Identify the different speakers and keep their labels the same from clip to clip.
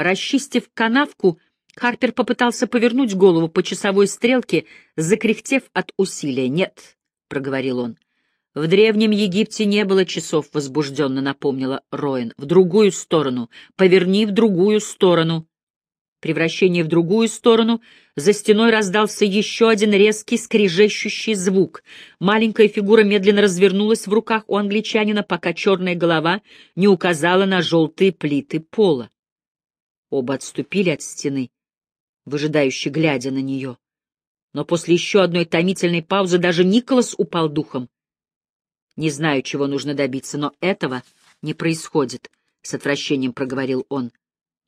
Speaker 1: Расчистив канавку, Харпер попытался повернуть голову по часовой стрелке, закряхтев от усилия. «Нет», — проговорил он. «В Древнем Египте не было часов», — возбужденно напомнила Роин. «В другую сторону. Поверни в другую сторону». Превращение в другую сторону, за стеной раздался еще один резкий скрежещущий звук. Маленькая фигура медленно развернулась в руках у англичанина, пока черная голова не указала на желтые плиты пола. Оба отступили от стены, выжидающе глядя на нее. Но после еще одной томительной паузы даже Николас упал духом. «Не знаю, чего нужно добиться, но этого не происходит», — с отвращением проговорил он.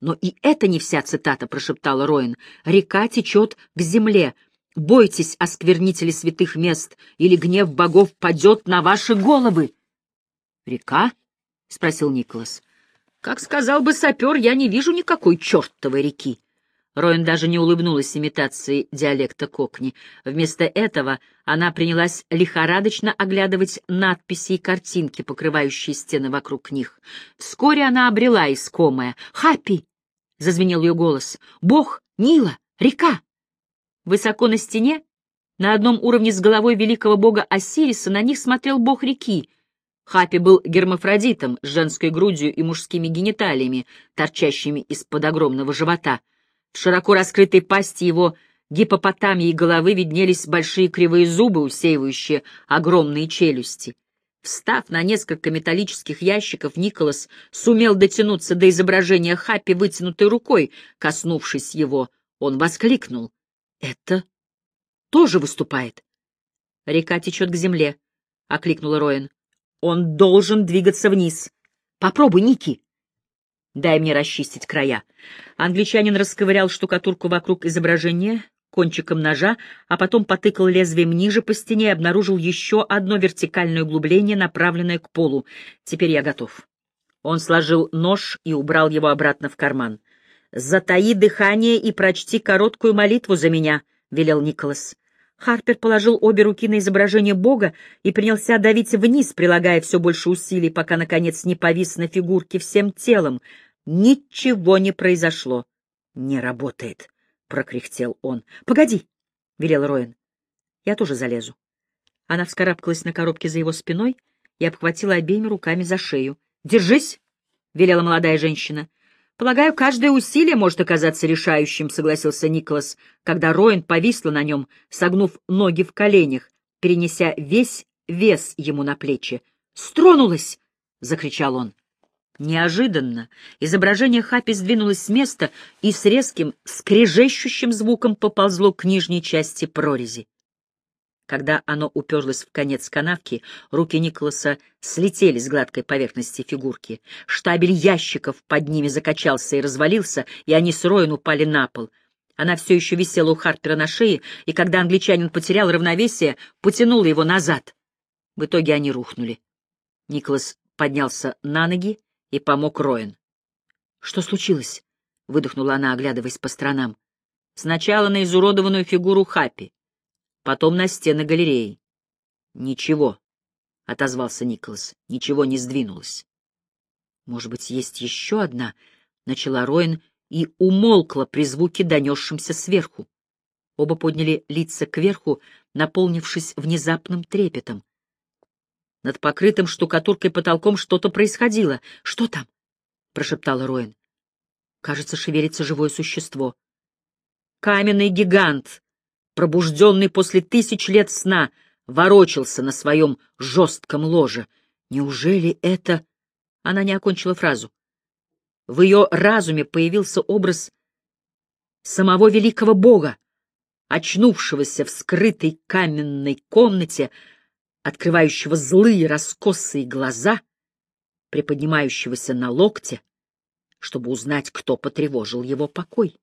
Speaker 1: «Но и это не вся цитата», — прошептал Роин. «Река течет к земле. Бойтесь, осквернители святых мест, или гнев богов падет на ваши головы». «Река?» — спросил Николас. «Как сказал бы сапер, я не вижу никакой чертовой реки». Роин даже не улыбнулась имитации диалекта Кокни. Вместо этого она принялась лихорадочно оглядывать надписи и картинки, покрывающие стены вокруг них. Вскоре она обрела искомое. «Хаппи!» — зазвенел ее голос. «Бог! Нила! Река!» Высоко на стене, на одном уровне с головой великого бога Осириса, на них смотрел бог реки. Хапи был гермафродитом с женской грудью и мужскими гениталиями, торчащими из-под огромного живота — в широко раскрытой пасти его гипопотамии головы виднелись большие кривые зубы, усеивающие огромные челюсти. Встав на несколько металлических ящиков, Николас сумел дотянуться до изображения Хаппи вытянутой рукой. Коснувшись его, он воскликнул. «Это тоже выступает?» «Река течет к земле», — окликнула Роэн. «Он должен двигаться вниз. Попробуй, Ники!» Дай мне расчистить края. Англичанин расковырял штукатурку вокруг изображения кончиком ножа, а потом потыкал лезвием ниже по стене и обнаружил еще одно вертикальное углубление, направленное к полу. Теперь я готов. Он сложил нож и убрал его обратно в карман. «Затаи дыхание и прочти короткую молитву за меня», — велел Николас. Харпер положил обе руки на изображение Бога и принялся давить вниз, прилагая все больше усилий, пока, наконец, не повис на фигурке всем телом. Ничего не произошло. «Не работает», — прокряхтел он. «Погоди», — велел Роин. «Я тоже залезу». Она вскарабкалась на коробке за его спиной и обхватила обеими руками за шею. «Держись», — велела молодая женщина. «Полагаю, каждое усилие может оказаться решающим», — согласился Николас, когда Роин повисла на нем, согнув ноги в коленях, перенеся весь вес ему на плечи. «Стронулась!» — закричал он. Неожиданно изображение Хапи сдвинулось с места и с резким, скрежещущим звуком поползло к нижней части прорези. Когда оно уперлось в конец канавки, руки Николаса слетели с гладкой поверхности фигурки. Штабель ящиков под ними закачался и развалился, и они с Роем упали на пол. Она все еще висела у Харпера на шее, и когда англичанин потерял равновесие, потянула его назад. В итоге они рухнули. Николас поднялся на ноги и помог Роин. «Что случилось?» — выдохнула она, оглядываясь по сторонам. «Сначала на изуродованную фигуру Хаппи потом на стены галереи. «Ничего», — отозвался Николас, — «ничего не сдвинулось». «Может быть, есть еще одна?» — начала Роин и умолкла при звуке, донесшемся сверху. Оба подняли лица кверху, наполнившись внезапным трепетом. Над покрытым штукатуркой потолком что-то происходило. «Что там?» — прошептала Роин. «Кажется, шевелится живое существо». «Каменный гигант!» Пробужденный после тысяч лет сна, ворочался на своем жестком ложе. Неужели это... Она не окончила фразу. В ее разуме появился образ самого великого бога, очнувшегося в скрытой каменной комнате, открывающего злые раскосые глаза, приподнимающегося на локте, чтобы узнать, кто потревожил его покой.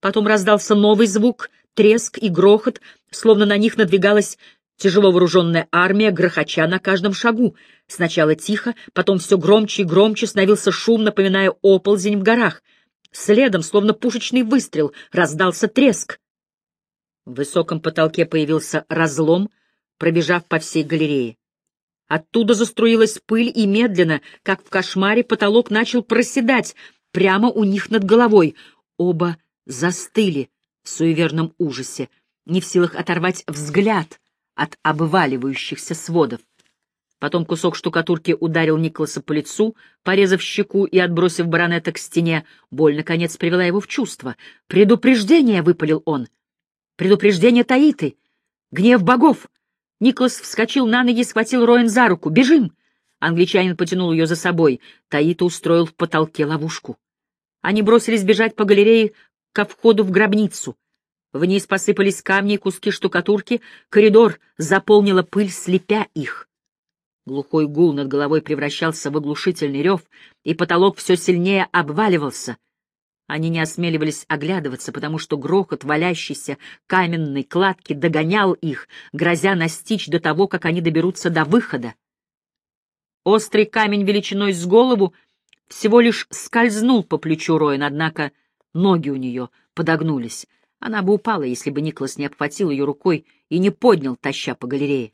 Speaker 1: Потом раздался новый звук, треск и грохот, словно на них надвигалась тяжело вооруженная армия, грохоча на каждом шагу. Сначала тихо, потом все громче и громче становился шум, напоминая оползень в горах. Следом, словно пушечный выстрел, раздался треск. В высоком потолке появился разлом, пробежав по всей галерее. Оттуда заструилась пыль, и медленно, как в кошмаре, потолок начал проседать, прямо у них над головой. Оба застыли суеверном ужасе, не в силах оторвать взгляд от обваливающихся сводов. Потом кусок штукатурки ударил Николаса по лицу, порезав щеку и отбросив баронета к стене. Боль, наконец, привела его в чувство. «Предупреждение!» — выпалил он. «Предупреждение Таиты! Гнев богов!» Николас вскочил на ноги и схватил Роэн за руку. «Бежим!» Англичанин потянул ее за собой. Таита устроил в потолке ловушку. Они бросились бежать по галерее ко входу в гробницу. Вниз посыпались камни и куски штукатурки, коридор заполнила пыль, слепя их. Глухой гул над головой превращался в оглушительный рев, и потолок все сильнее обваливался. Они не осмеливались оглядываться, потому что грохот валящейся каменной кладки догонял их, грозя настичь до того, как они доберутся до выхода. Острый камень величиной с голову всего лишь скользнул по плечу Роин, однако ноги у нее подогнулись. Она бы упала, если бы Николас не обхватил ее рукой и не поднял, таща по галерее.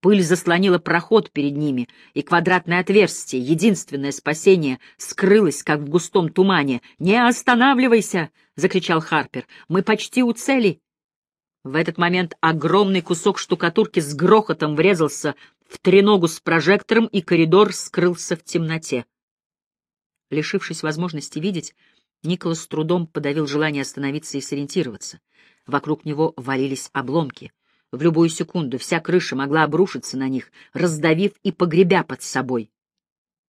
Speaker 1: Пыль заслонила проход перед ними, и квадратное отверстие, единственное спасение, скрылось, как в густом тумане. «Не останавливайся!» — закричал Харпер. «Мы почти у цели!» В этот момент огромный кусок штукатурки с грохотом врезался в треногу с прожектором, и коридор скрылся в темноте. Лишившись возможности видеть, Николас с трудом подавил желание остановиться и сориентироваться. Вокруг него валились обломки — в любую секунду вся крыша могла обрушиться на них, раздавив и погребя под собой.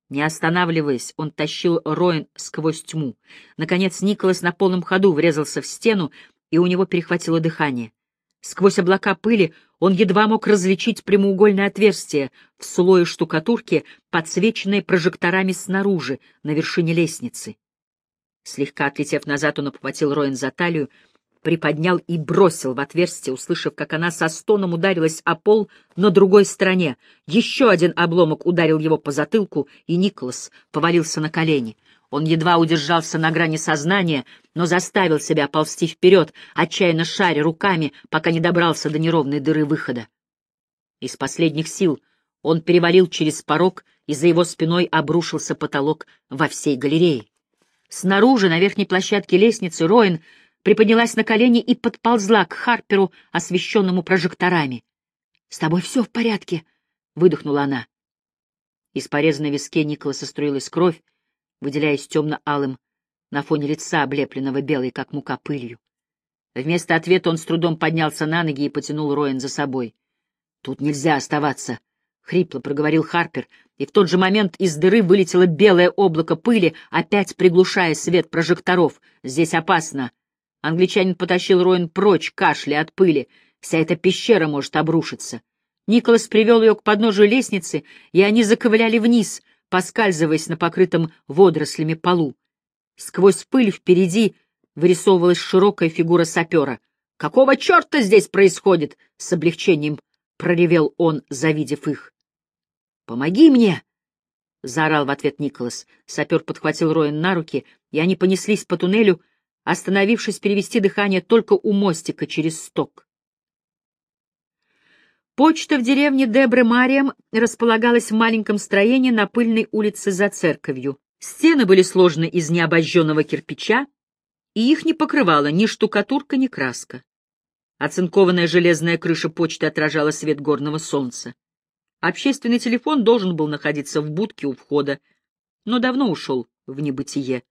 Speaker 1: Не останавливаясь, он тащил Роин сквозь тьму. Наконец Николас на полном ходу врезался в стену, и у него перехватило дыхание. Сквозь облака пыли он едва мог различить прямоугольное отверстие в слое штукатурки, подсвеченное прожекторами снаружи, на вершине лестницы. Слегка отлетев назад, он обхватил Роин за талию приподнял и бросил в отверстие, услышав, как она со стоном ударилась о пол на другой стороне. Еще один обломок ударил его по затылку, и Николас повалился на колени. Он едва удержался на грани сознания, но заставил себя ползти вперед, отчаянно шаря руками, пока не добрался до неровной дыры выхода. Из последних сил он перевалил через порог, и за его спиной обрушился потолок во всей галерее. Снаружи, на верхней площадке лестницы, Роин приподнялась на колени и подползла к Харперу, освещенному прожекторами. — С тобой все в порядке? — выдохнула она. Из порезанной виске Николаса струилась кровь, выделяясь темно-алым на фоне лица, облепленного белой, как мука, пылью. Вместо ответа он с трудом поднялся на ноги и потянул Роэн за собой. — Тут нельзя оставаться, — хрипло проговорил Харпер, и в тот же момент из дыры вылетело белое облако пыли, опять приглушая свет прожекторов. — Здесь опасно. Англичанин потащил Роин прочь, кашля от пыли. Вся эта пещера может обрушиться. Николас привел ее к подножию лестницы, и они заковыляли вниз, поскальзываясь на покрытом водорослями полу. Сквозь пыль впереди вырисовывалась широкая фигура сапера. «Какого черта здесь происходит?» — с облегчением проревел он, завидев их. «Помоги мне!» — заорал в ответ Николас. Сапер подхватил Роин на руки, и они понеслись по туннелю, — остановившись перевести дыхание только у мостика через сток. Почта в деревне Дебре-Мариям располагалась в маленьком строении на пыльной улице за церковью. Стены были сложены из необожженного кирпича, и их не покрывала ни штукатурка, ни краска. Оцинкованная железная крыша почты отражала свет горного солнца. Общественный телефон должен был находиться в будке у входа, но давно ушел в небытие.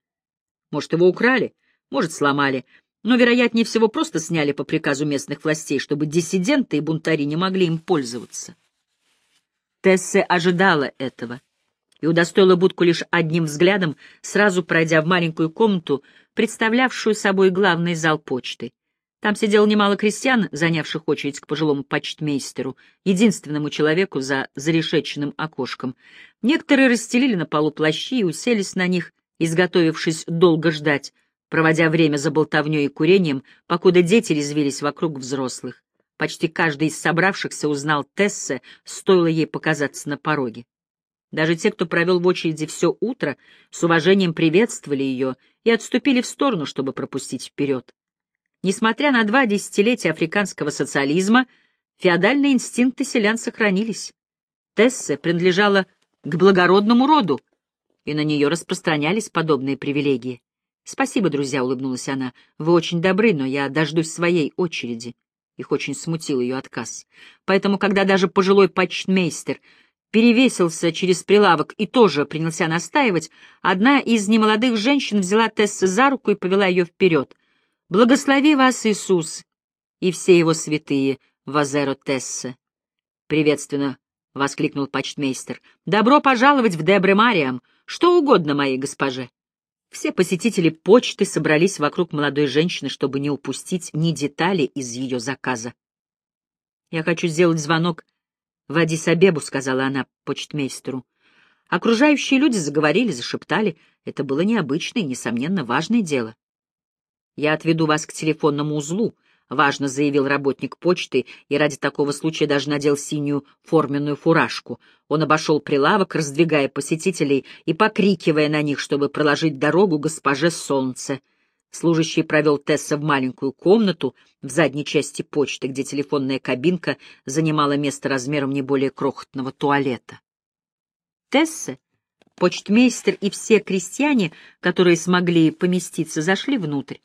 Speaker 1: Может, его украли? может, сломали, но, вероятнее всего, просто сняли по приказу местных властей, чтобы диссиденты и бунтари не могли им пользоваться. Тессе ожидала этого и удостоила будку лишь одним взглядом, сразу пройдя в маленькую комнату, представлявшую собой главный зал почты. Там сидело немало крестьян, занявших очередь к пожилому почтмейстеру, единственному человеку за зарешеченным окошком. Некоторые расстелили на полу плащи и уселись на них, изготовившись долго ждать, проводя время за болтовней и курением, покуда дети резвились вокруг взрослых. Почти каждый из собравшихся узнал Тессе, стоило ей показаться на пороге. Даже те, кто провел в очереди все утро, с уважением приветствовали ее и отступили в сторону, чтобы пропустить вперед. Несмотря на два десятилетия африканского социализма, феодальные инстинкты селян сохранились. Тессе принадлежала к благородному роду, и на нее распространялись подобные привилегии. «Спасибо, друзья», — улыбнулась она. «Вы очень добры, но я дождусь своей очереди». Их очень смутил ее отказ. Поэтому, когда даже пожилой почтмейстер перевесился через прилавок и тоже принялся настаивать, одна из немолодых женщин взяла Тесса за руку и повела ее вперед. «Благослови вас, Иисус, и все его святые, Вазеро Тесса!» «Приветственно!» — воскликнул почтмейстер. «Добро пожаловать в Дебре Мариам! Что угодно моей госпоже!» Все посетители почты собрались вокруг молодой женщины, чтобы не упустить ни детали из ее заказа. «Я хочу сделать звонок в Адис-Абебу», — сказала она почтмейстеру. Окружающие люди заговорили, зашептали. Это было необычное и, несомненно, важное дело. «Я отведу вас к телефонному узлу», — важно заявил работник почты и ради такого случая даже надел синюю форменную фуражку. Он обошел прилавок, раздвигая посетителей и покрикивая на них, чтобы проложить дорогу госпоже Солнце. Служащий провел Тесса в маленькую комнату в задней части почты, где телефонная кабинка занимала место размером не более крохотного туалета. Тесса, почтмейстер и все крестьяне, которые смогли поместиться, зашли внутрь.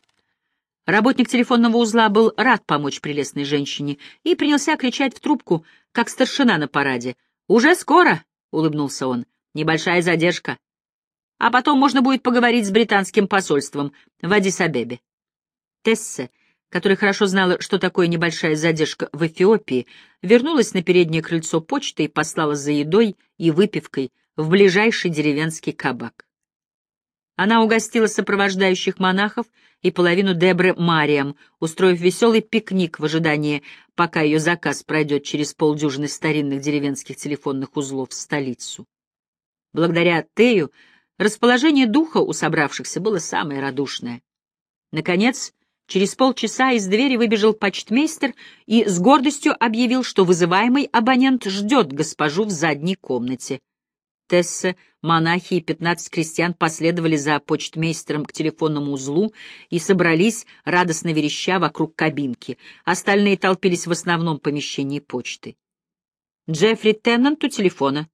Speaker 1: Работник телефонного узла был рад помочь прелестной женщине и принялся кричать в трубку, как старшина на параде. «Уже скоро!» — улыбнулся он. «Небольшая задержка. А потом можно будет поговорить с британским посольством в Адис-Абебе». Тессе, которая хорошо знала, что такое небольшая задержка в Эфиопии, вернулась на переднее крыльцо почты и послала за едой и выпивкой в ближайший деревенский кабак. Она угостила сопровождающих монахов и половину Дебры Мариам, устроив веселый пикник в ожидании, пока ее заказ пройдет через полдюжины старинных деревенских телефонных узлов в столицу. Благодаря Тею расположение духа у собравшихся было самое радушное. Наконец, через полчаса из двери выбежал почтмейстер и с гордостью объявил, что вызываемый абонент ждет госпожу в задней комнате. Тесса, монахи и пятнадцать крестьян последовали за почтмейстером к телефонному узлу и собрались, радостно вереща, вокруг кабинки. Остальные толпились в основном помещении почты. Джеффри Теннант у телефона.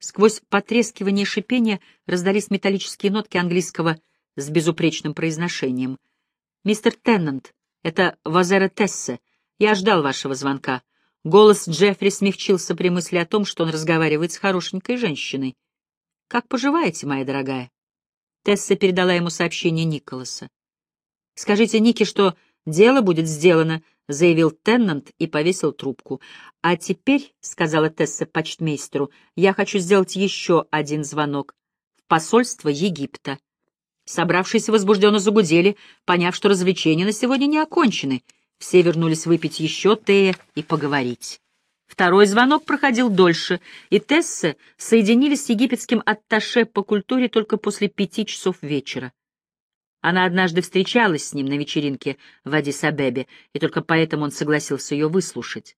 Speaker 1: Сквозь потрескивание и шипение раздались металлические нотки английского с безупречным произношением. «Мистер Теннант, это Вазера Тессе. Я ждал вашего звонка. Голос Джеффри смягчился при мысли о том, что он разговаривает с хорошенькой женщиной. «Как поживаете, моя дорогая?» Тесса передала ему сообщение Николаса. «Скажите Нике, что дело будет сделано», — заявил Теннант и повесил трубку. «А теперь», — сказала Тесса почтмейстеру, — «я хочу сделать еще один звонок в посольство Египта». Собравшиеся возбужденно загудели, поняв, что развлечения на сегодня не окончены — все вернулись выпить еще тея и поговорить. Второй звонок проходил дольше, и Тесса соединились с египетским атташе по культуре только после пяти часов вечера. Она однажды встречалась с ним на вечеринке в Адис-Абебе, и только поэтому он согласился ее выслушать.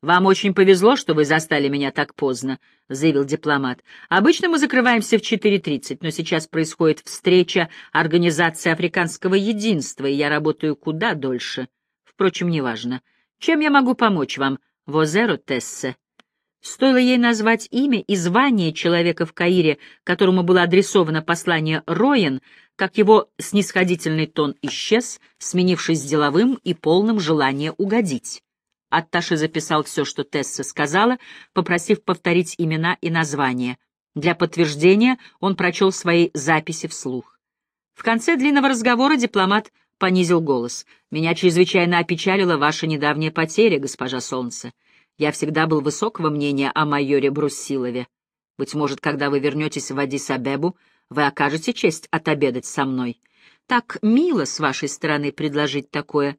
Speaker 1: «Вам очень повезло, что вы застали меня так поздно», — заявил дипломат. «Обычно мы закрываемся в 4.30, но сейчас происходит встреча Организации Африканского Единства, и я работаю куда дольше». Впрочем, неважно. Чем я могу помочь вам, Возеро Тессе? Стоило ей назвать имя и звание человека в Каире, которому было адресовано послание Роен, как его снисходительный тон исчез, сменившись деловым и полным желания угодить. Атташи записал все, что Тесса сказала, попросив повторить имена и названия. Для подтверждения он прочел свои записи вслух. В конце длинного разговора дипломат понизил голос. «Меня чрезвычайно опечалила ваша недавняя потеря, госпожа Солнце. Я всегда был высокого мнения о майоре Бруссилове. Быть может, когда вы вернетесь в Адис-Абебу, вы окажете честь отобедать со мной. Так мило с вашей стороны предложить такое».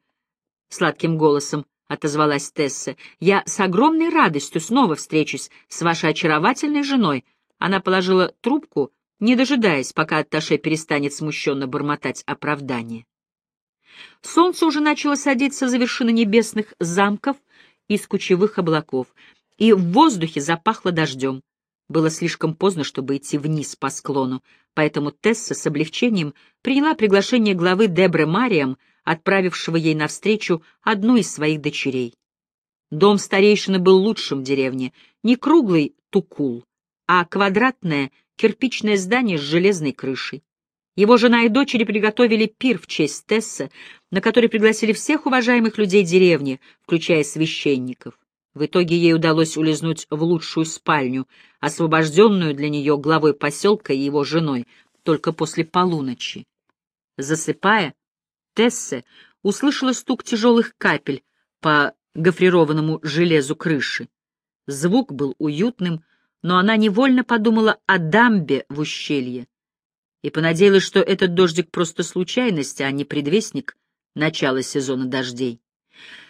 Speaker 1: Сладким голосом отозвалась Тесса. «Я с огромной радостью снова встречусь с вашей очаровательной женой». Она положила трубку, не дожидаясь, пока Атташе перестанет смущенно бормотать оправдание. Солнце уже начало садиться за вершины небесных замков из кучевых облаков, и в воздухе запахло дождем. Было слишком поздно, чтобы идти вниз по склону, поэтому Тесса с облегчением приняла приглашение главы Дебры Мариам, отправившего ей навстречу одну из своих дочерей. Дом старейшины был лучшим в деревне, не круглый тукул, а квадратное кирпичное здание с железной крышей. Его жена и дочери приготовили пир в честь Тесса, на который пригласили всех уважаемых людей деревни, включая священников. В итоге ей удалось улизнуть в лучшую спальню, освобожденную для нее главой поселка и его женой, только после полуночи. Засыпая, Тессе услышала стук тяжелых капель по гофрированному железу крыши. Звук был уютным, но она невольно подумала о дамбе в ущелье и понадеялась, что этот дождик просто случайность, а не предвестник начала сезона дождей.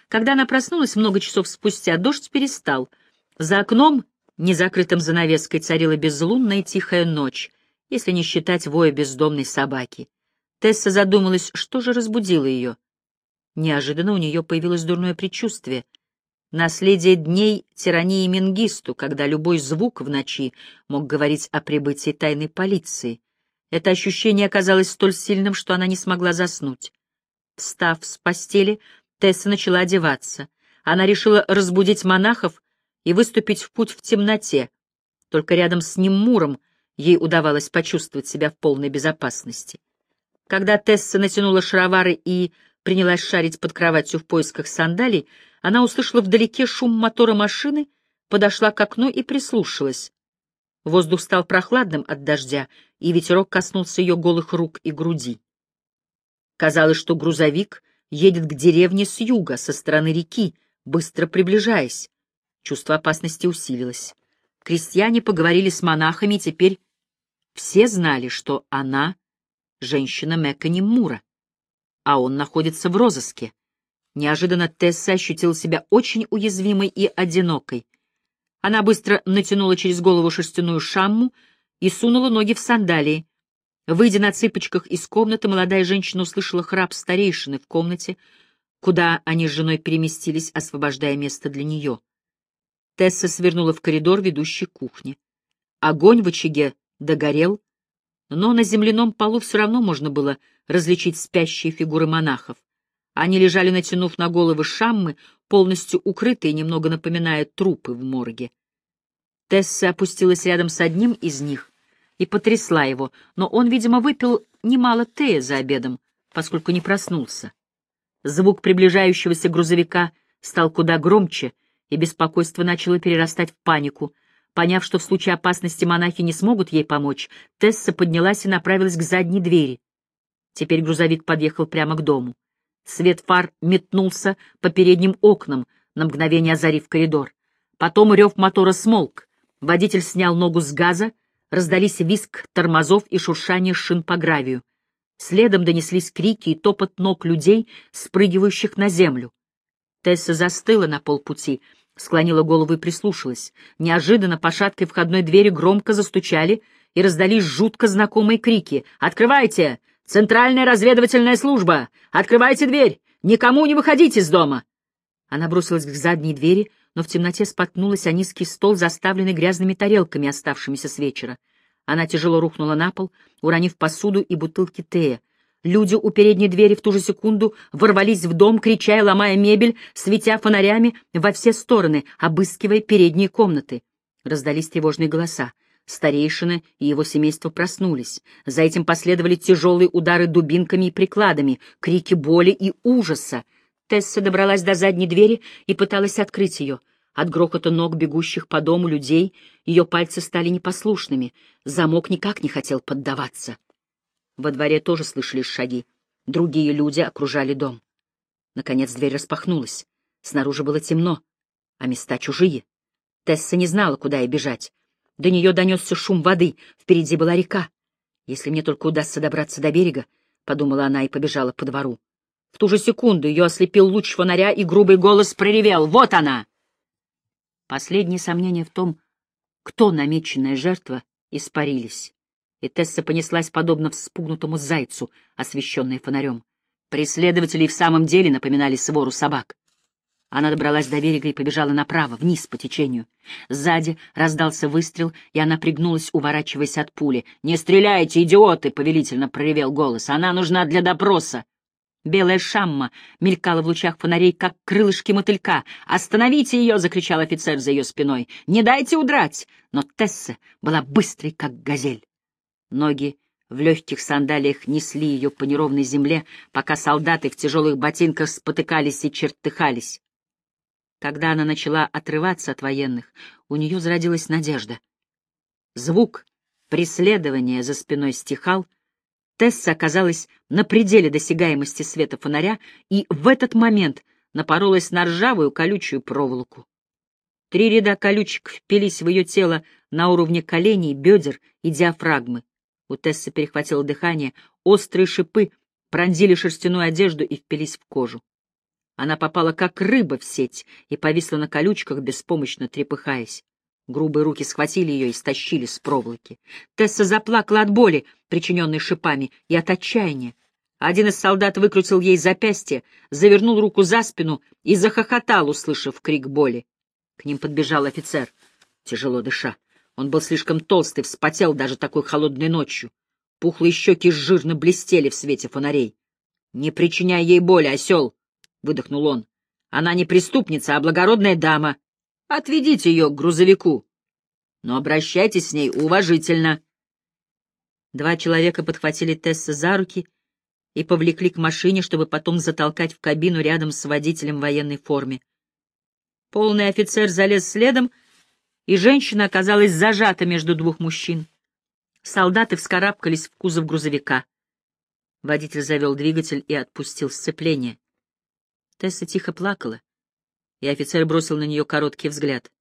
Speaker 1: Когда она проснулась много часов спустя, дождь перестал. За окном, незакрытым занавеской, царила безлунная тихая ночь, если не считать воя бездомной собаки. Тесса задумалась, что же разбудило ее. Неожиданно у нее появилось дурное предчувствие. Наследие дней тирании Менгисту, когда любой звук в ночи мог говорить о прибытии тайной полиции. Это ощущение оказалось столь сильным, что она не смогла заснуть. Встав с постели, Тесса начала одеваться. Она решила разбудить монахов и выступить в путь в темноте. Только рядом с ним Муром ей удавалось почувствовать себя в полной безопасности. Когда Тесса натянула шаровары и принялась шарить под кроватью в поисках сандалий, она услышала вдалеке шум мотора машины, подошла к окну и прислушалась. Воздух стал прохладным от дождя, и ветерок коснулся ее голых рук и груди. Казалось, что грузовик едет к деревне с юга, со стороны реки, быстро приближаясь. Чувство опасности усилилось. Крестьяне поговорили с монахами, и теперь все знали, что она — женщина Мэккани Мура, а он находится в розыске. Неожиданно Тесса ощутила себя очень уязвимой и одинокой. Она быстро натянула через голову шерстяную шамму и сунула ноги в сандалии. Выйдя на цыпочках из комнаты, молодая женщина услышала храп старейшины в комнате, куда они с женой переместились, освобождая место для нее. Тесса свернула в коридор, ведущий к кухне. Огонь в очаге догорел, но на земляном полу все равно можно было различить спящие фигуры монахов. Они лежали, натянув на головы шаммы, полностью укрытые, немного напоминая трупы в морге. Тесса опустилась рядом с одним из них и потрясла его, но он, видимо, выпил немало тея за обедом, поскольку не проснулся. Звук приближающегося грузовика стал куда громче, и беспокойство начало перерастать в панику. Поняв, что в случае опасности монахи не смогут ей помочь, Тесса поднялась и направилась к задней двери. Теперь грузовик подъехал прямо к дому. Свет фар метнулся по передним окнам, на мгновение озарив коридор. Потом рев мотора смолк. Водитель снял ногу с газа, раздались виск тормозов и шуршание шин по гравию. Следом донеслись крики и топот ног людей, спрыгивающих на землю. Тесса застыла на полпути, склонила голову и прислушалась. Неожиданно по шаткой входной двери громко застучали и раздались жутко знакомые крики. «Открывайте! Центральная разведывательная служба! Открывайте дверь! Никому не выходите из дома!» Она бросилась к задней двери, но в темноте споткнулась о низкий стол, заставленный грязными тарелками, оставшимися с вечера. Она тяжело рухнула на пол, уронив посуду и бутылки тея. Люди у передней двери в ту же секунду ворвались в дом, крича и ломая мебель, светя фонарями во все стороны, обыскивая передние комнаты. Раздались тревожные голоса. Старейшина и его семейство проснулись. За этим последовали тяжелые удары дубинками и прикладами, крики боли и ужаса. Тесса добралась до задней двери и пыталась открыть ее. От грохота ног бегущих по дому людей ее пальцы стали непослушными, замок никак не хотел поддаваться. Во дворе тоже слышались шаги. Другие люди окружали дом. Наконец дверь распахнулась. Снаружи было темно, а места чужие. Тесса не знала, куда ей бежать. До нее донесся шум воды, впереди была река. «Если мне только удастся добраться до берега», — подумала она и побежала по двору. В ту же секунду ее ослепил луч фонаря, и грубый голос проревел «Вот она!» Последние сомнения в том, кто намеченная жертва, испарились, и Тесса понеслась подобно вспугнутому зайцу, освещенной фонарем. Преследователи в самом деле напоминали свору собак. Она добралась до берега и побежала направо, вниз по течению. Сзади раздался выстрел, и она пригнулась, уворачиваясь от пули. «Не стреляйте, идиоты!» — повелительно проревел голос. «Она нужна для допроса!» Белая шамма мелькала в лучах фонарей, как крылышки мотылька. «Остановите ее!» — закричал офицер за ее спиной. «Не дайте удрать!» Но Тесса была быстрой, как газель. Ноги в легких сандалиях несли ее по неровной земле, пока солдаты в тяжелых ботинках спотыкались и чертыхались. Когда она начала отрываться от военных, у нее зародилась надежда. Звук преследования за спиной стихал — Тесса оказалась на пределе досягаемости света фонаря и в этот момент напоролась на ржавую колючую проволоку. Три ряда колючек впились в ее тело на уровне коленей, бедер и диафрагмы. У Тессы перехватило дыхание, острые шипы пронзили шерстяную одежду и впились в кожу. Она попала как рыба в сеть и повисла на колючках, беспомощно трепыхаясь. Грубые руки схватили ее и стащили с проволоки. Тесса заплакала от боли, причиненной шипами, и от отчаяния. Один из солдат выкрутил ей запястье, завернул руку за спину и захохотал, услышав крик боли. К ним подбежал офицер, тяжело дыша. Он был слишком толстый, вспотел даже такой холодной ночью. Пухлые щеки жирно блестели в свете фонарей. — Не причиняй ей боли, осел! — выдохнул он. — Она не преступница, а благородная дама. Отведите ее к грузовику. Но обращайтесь с ней уважительно. Два человека подхватили Тесса за руки и повлекли к машине, чтобы потом затолкать в кабину рядом с водителем в военной форме. Полный офицер залез следом, и женщина оказалась зажата между двух мужчин. Солдаты вскарабкались в кузов грузовика. Водитель завел двигатель и отпустил сцепление. Тесса тихо плакала и офицер бросил на нее короткий взгляд.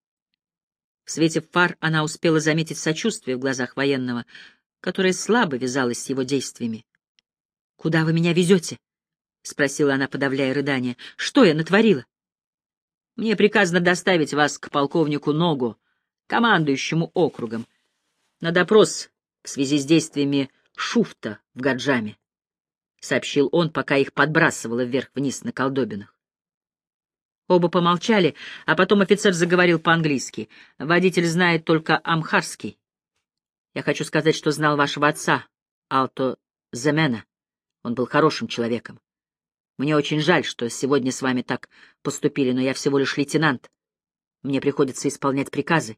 Speaker 1: В свете фар она успела заметить сочувствие в глазах военного, которое слабо вязалось с его действиями. — Куда вы меня везете? — спросила она, подавляя рыдание. — Что я натворила? — Мне приказано доставить вас к полковнику Ногу, командующему округом, на допрос в связи с действиями Шуфта в Гаджаме, — сообщил он, пока их подбрасывало вверх-вниз на колдобинах. Оба помолчали, а потом офицер заговорил по-английски. Водитель знает только амхарский. Я хочу сказать, что знал вашего отца, Алто Земена. Он был хорошим человеком. Мне очень жаль, что сегодня с вами так поступили, но я всего лишь лейтенант. Мне приходится исполнять приказы.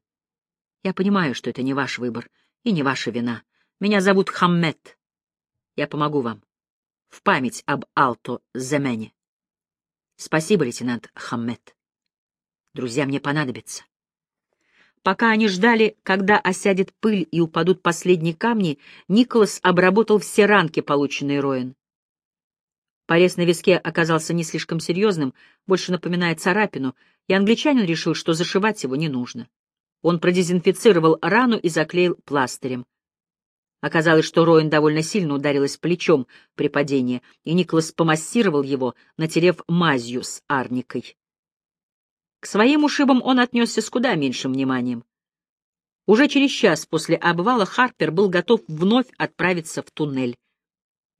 Speaker 1: Я понимаю, что это не ваш выбор и не ваша вина. Меня зовут Хаммет. Я помогу вам. В память об Алто Земене. Спасибо, лейтенант Хаммет. Друзья мне понадобятся. Пока они ждали, когда осядет пыль и упадут последние камни, Николас обработал все ранки, полученные Роэн. Порез на виске оказался не слишком серьезным, больше напоминая царапину, и англичанин решил, что зашивать его не нужно. Он продезинфицировал рану и заклеил пластырем. Оказалось, что Роин довольно сильно ударилась плечом при падении, и Николас помассировал его, натерев мазью с арникой. К своим ушибам он отнесся с куда меньшим вниманием. Уже через час после обвала Харпер был готов вновь отправиться в туннель.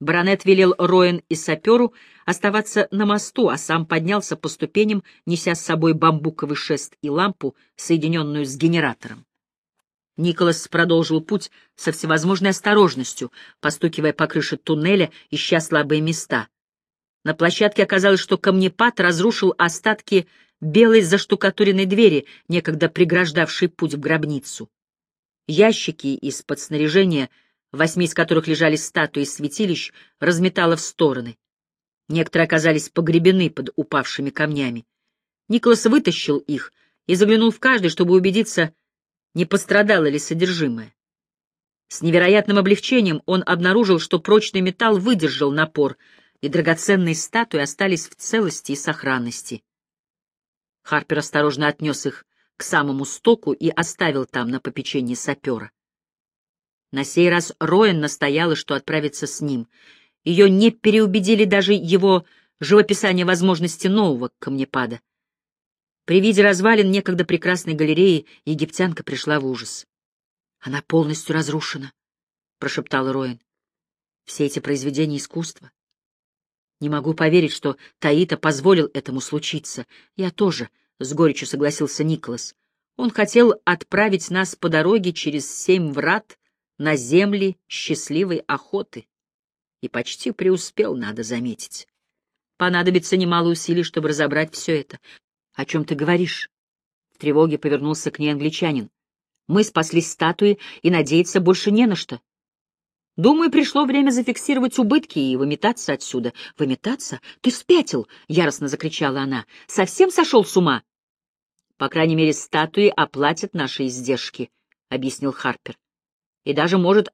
Speaker 1: Баронет велел Роин и саперу оставаться на мосту, а сам поднялся по ступеням, неся с собой бамбуковый шест и лампу, соединенную с генератором. Николас продолжил путь со всевозможной осторожностью, постукивая по крыше туннеля, ища слабые места. На площадке оказалось, что камнепад разрушил остатки белой заштукатуренной двери, некогда преграждавшей путь в гробницу. Ящики из-под снаряжения, восьми из которых лежали статуи святилищ, разметало в стороны. Некоторые оказались погребены под упавшими камнями. Николас вытащил их и заглянул в каждый, чтобы убедиться, не пострадало ли содержимое. С невероятным облегчением он обнаружил, что прочный металл выдержал напор, и драгоценные статуи остались в целости и сохранности. Харпер осторожно отнес их к самому стоку и оставил там на попечении сапера. На сей раз Роэн настояла, что отправится с ним. Ее не переубедили даже его живописание возможности нового камнепада. При виде развалин некогда прекрасной галереи египтянка пришла в ужас. «Она полностью разрушена», — прошептал Роин. «Все эти произведения искусства. Не могу поверить, что Таита позволил этому случиться. Я тоже», — с горечью согласился Николас. «Он хотел отправить нас по дороге через семь врат на земли счастливой охоты. И почти преуспел, надо заметить». Понадобится немало усилий, чтобы разобрать все это. О чем ты говоришь? В тревоге повернулся к ней англичанин. Мы спасли статуи, и надеяться больше не на что. Думаю, пришло время зафиксировать убытки и выметаться отсюда. Выметаться? Ты спятил! — яростно закричала она. Совсем сошел с ума? По крайней мере, статуи оплатят наши издержки, — объяснил Харпер. И даже может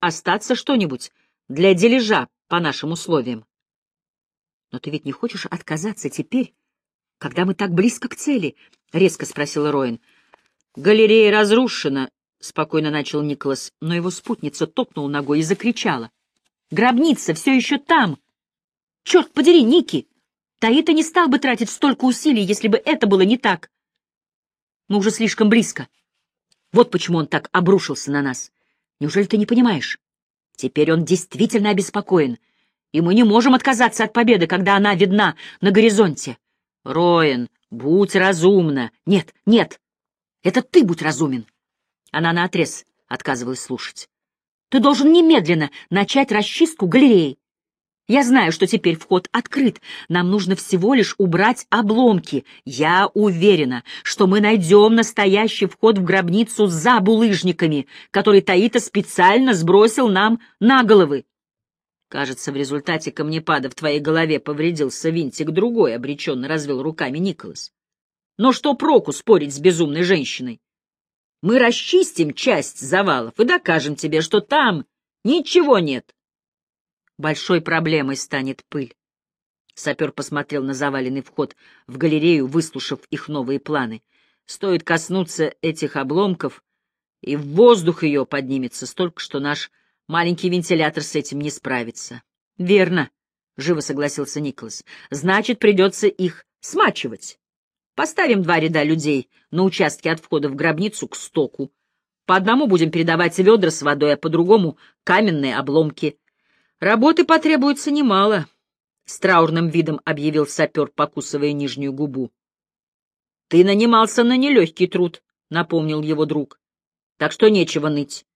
Speaker 1: остаться что-нибудь для дележа по нашим условиям. Но ты ведь не хочешь отказаться теперь, когда мы так близко к цели? — резко спросила Роин. Галерея разрушена, — спокойно начал Николас, но его спутница топнула ногой и закричала. Гробница все еще там! Черт подери, Ники! Таита не стал бы тратить столько усилий, если бы это было не так. Мы уже слишком близко. Вот почему он так обрушился на нас. Неужели ты не понимаешь? Теперь он действительно обеспокоен, и мы не можем отказаться от победы, когда она видна на горизонте. Роен, будь разумна. Нет, нет, это ты будь разумен. Она наотрез отказывалась слушать. Ты должен немедленно начать расчистку галереи. Я знаю, что теперь вход открыт. Нам нужно всего лишь убрать обломки. Я уверена, что мы найдем настоящий вход в гробницу за булыжниками, который Таита специально сбросил нам на головы. Кажется, в результате камнепада в твоей голове повредился винтик другой, — обреченно развел руками Николас. Но что проку спорить с безумной женщиной? Мы расчистим часть завалов и докажем тебе, что там ничего нет большой проблемой станет пыль. Сапер посмотрел на заваленный вход в галерею, выслушав их новые планы. Стоит коснуться этих обломков, и в воздух ее поднимется столько, что наш маленький вентилятор с этим не справится. — Верно, — живо согласился Николас. — Значит, придется их смачивать. Поставим два ряда людей на участке от входа в гробницу к стоку. По одному будем передавать ведра с водой, а по другому — каменные обломки — Работы потребуется немало, — с траурным видом объявил сапер, покусывая нижнюю губу. — Ты нанимался на нелегкий труд, — напомнил его друг. — Так что нечего ныть.